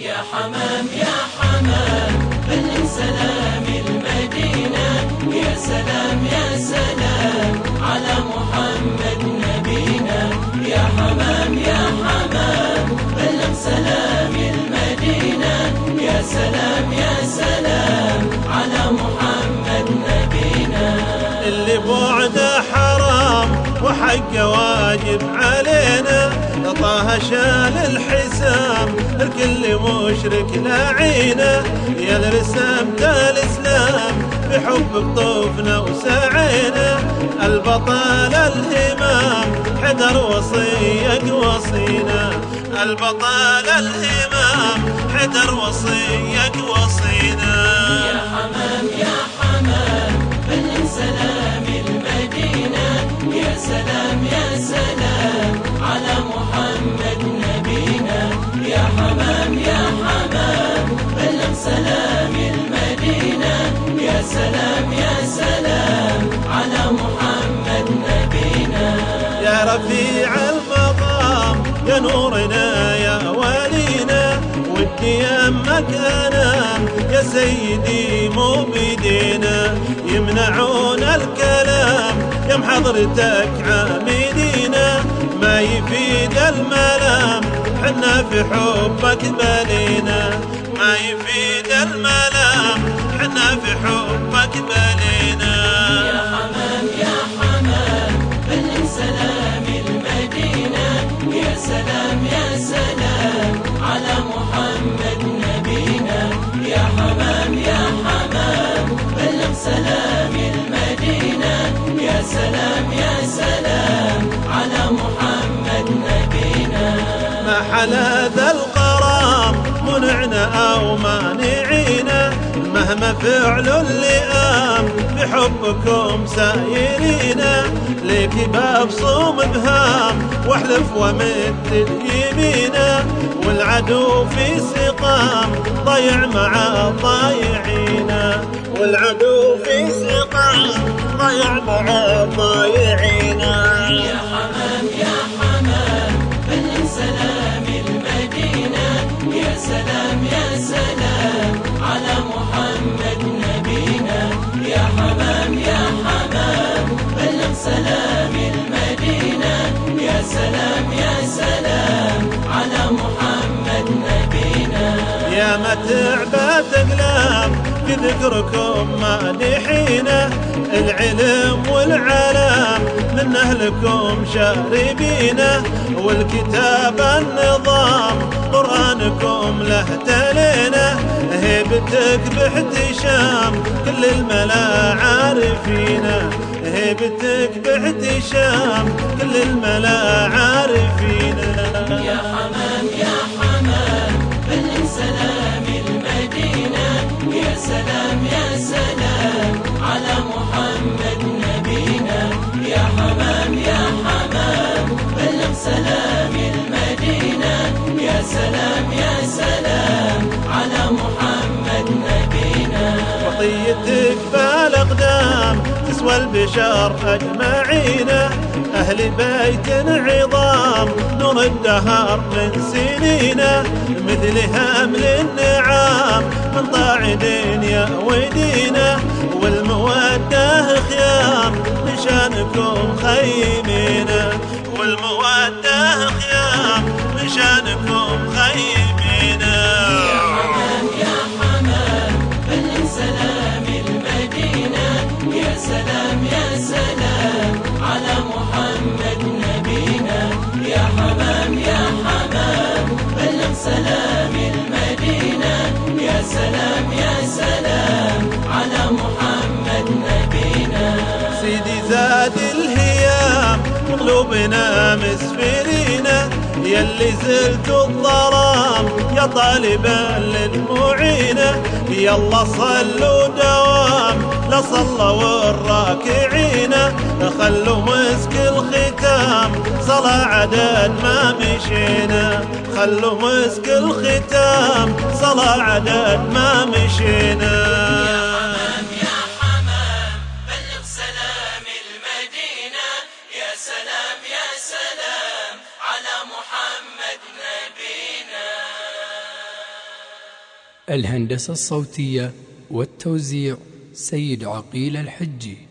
يا حمام يا حمام بلغ سلام المدينة. يا سلام يا سلام على محمد نبينا. يا حمام يا حمام بلغ سلام المدينة. يا سلام يا سلام على محمد نبينا. اللي بعده حرام وحقه واجب علينا طه شال الحسام الكل مشرك لعينا يا الرسام الاسلام بحب طوفنا وسعينا البطل الهمام حدر وصيك وصينا. البطل الهمام حدر وصيك وصينا. يا حمام يا حمام بلغ سلام المدينة يا سلام يا سلام على محمد نبينا يا رفيع المقام يا نورنا يا ولينا ودي يمك انام يا سيدي مو بيدينا يمنعون الكلام يا محضرتك عامدينا ما يفيد الملام حنا في حبك بلينا ما يفيد الملام. حنا في حبك بلينا حلا ذا القرام منعنا أو مانعينا مهما فعل اللئام بحبكم سايرينا ليك باب صوم بهام واحلف ومد اليمينا والعدو في سقام ضيع مع الضايعينا والعدو في سقام ضيع مع الضايعينا ذكركم مانحينا العلم والعلام من أهلكم شاربينا والكتاب النظام قرآنكم له تلينا هيبتك باحتشام كل الملا عارفينا هيبتك باحتشام كل الملا عارفينا. سلام يا سلام على محمد نبينا. وطيتك بالاقدام تسوى البشر أجمعين. أهل بيت عظام نور الدهر من سنين. مثل همل النعام من طاعدين يا ودينا والمودة خيام مشانكم خيمينا حمام يا حمام بلغ سلام المدينة. يا سلام يا سلام على محمد نبينا. سيدي زاد الهيام قلوبنا مسفرينا يلي زلت الظلام يا طالبا للمعينة يلا صلوا دوام لا صلوا الراكعين. خلوا مسك الختام صلاة عدد ما مشينا. خلوا مسك الختام صلاة عدد ما مشينا. الهندسة الصوتية والتوزيع سيد عقيل الحجي.